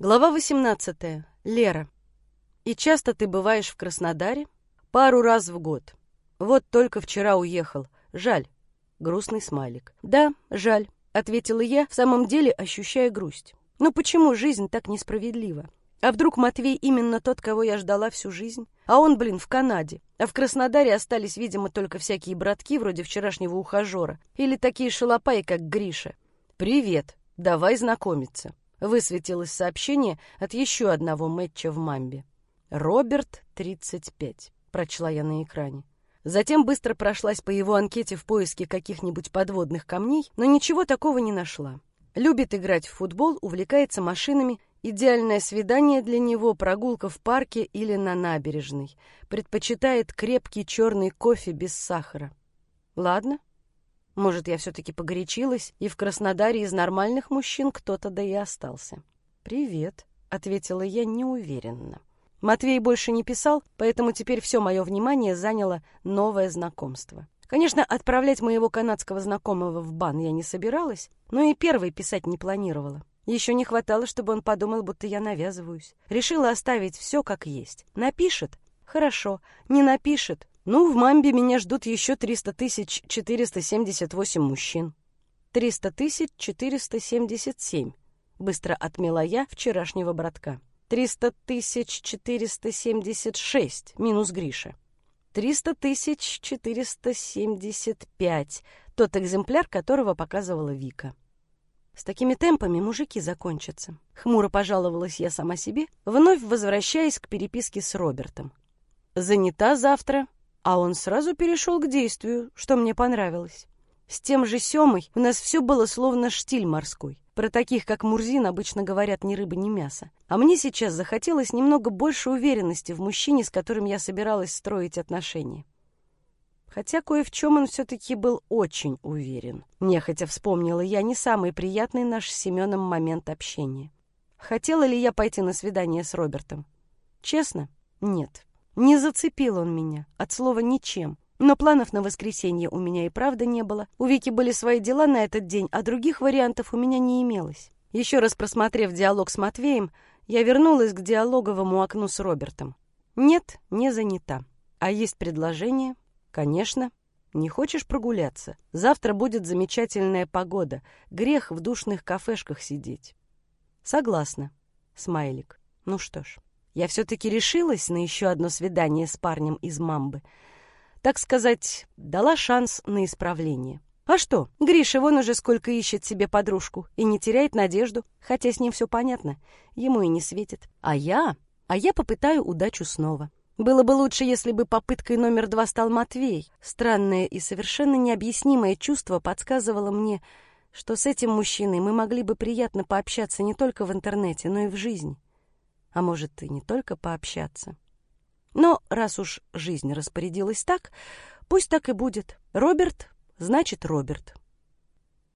Глава 18. Лера. И часто ты бываешь в Краснодаре? Пару раз в год. Вот только вчера уехал. Жаль. Грустный смайлик. Да, жаль, ответила я, в самом деле ощущая грусть. Но почему жизнь так несправедлива? А вдруг Матвей именно тот, кого я ждала всю жизнь? А он, блин, в Канаде. А в Краснодаре остались, видимо, только всякие братки, вроде вчерашнего ухажера. Или такие шалопаи, как Гриша. «Привет, давай знакомиться». Высветилось сообщение от еще одного матча в Мамбе. «Роберт, 35», — прочла я на экране. Затем быстро прошлась по его анкете в поиске каких-нибудь подводных камней, но ничего такого не нашла. Любит играть в футбол, увлекается машинами. Идеальное свидание для него — прогулка в парке или на набережной. Предпочитает крепкий черный кофе без сахара. Ладно, может, я все-таки погорячилась, и в Краснодаре из нормальных мужчин кто-то да и остался. «Привет», — ответила я неуверенно. Матвей больше не писал, поэтому теперь все мое внимание заняло новое знакомство. Конечно, отправлять моего канадского знакомого в бан я не собиралась, но и первый писать не планировала. Еще не хватало, чтобы он подумал, будто я навязываюсь. Решила оставить все как есть. Напишет? Хорошо. Не напишет? Ну, в Мамбе меня ждут еще 300 тысяч 478 мужчин. 300 тысяч 477, быстро отмела я вчерашнего братка. 300 тысяч 476, минус Гриша. 300 тысяч 475, тот экземпляр, которого показывала Вика. С такими темпами мужики закончатся. Хмуро пожаловалась я сама себе, вновь возвращаясь к переписке с Робертом. Занята завтра, а он сразу перешел к действию, что мне понравилось. С тем же Семой у нас все было словно штиль морской. Про таких, как Мурзин, обычно говорят ни рыба, ни мясо. А мне сейчас захотелось немного больше уверенности в мужчине, с которым я собиралась строить отношения. Хотя кое в чем он все-таки был очень уверен. Нехотя вспомнила я не самый приятный наш с Семеном момент общения. Хотела ли я пойти на свидание с Робертом? Честно, нет. Не зацепил он меня, от слова «ничем». Но планов на воскресенье у меня и правда не было. У Вики были свои дела на этот день, а других вариантов у меня не имелось. Еще раз просмотрев диалог с Матвеем, я вернулась к диалоговому окну с Робертом. Нет, не занята. А есть предложение? Конечно. Не хочешь прогуляться? Завтра будет замечательная погода. Грех в душных кафешках сидеть. Согласна. Смайлик. Ну что ж. Я все-таки решилась на еще одно свидание с парнем из Мамбы. Так сказать, дала шанс на исправление. А что, Гриша вон уже сколько ищет себе подружку и не теряет надежду, хотя с ним все понятно, ему и не светит. А я? А я попытаю удачу снова. Было бы лучше, если бы попыткой номер два стал Матвей. Странное и совершенно необъяснимое чувство подсказывало мне, что с этим мужчиной мы могли бы приятно пообщаться не только в интернете, но и в жизни а может и не только пообщаться. Но раз уж жизнь распорядилась так, пусть так и будет. Роберт значит Роберт.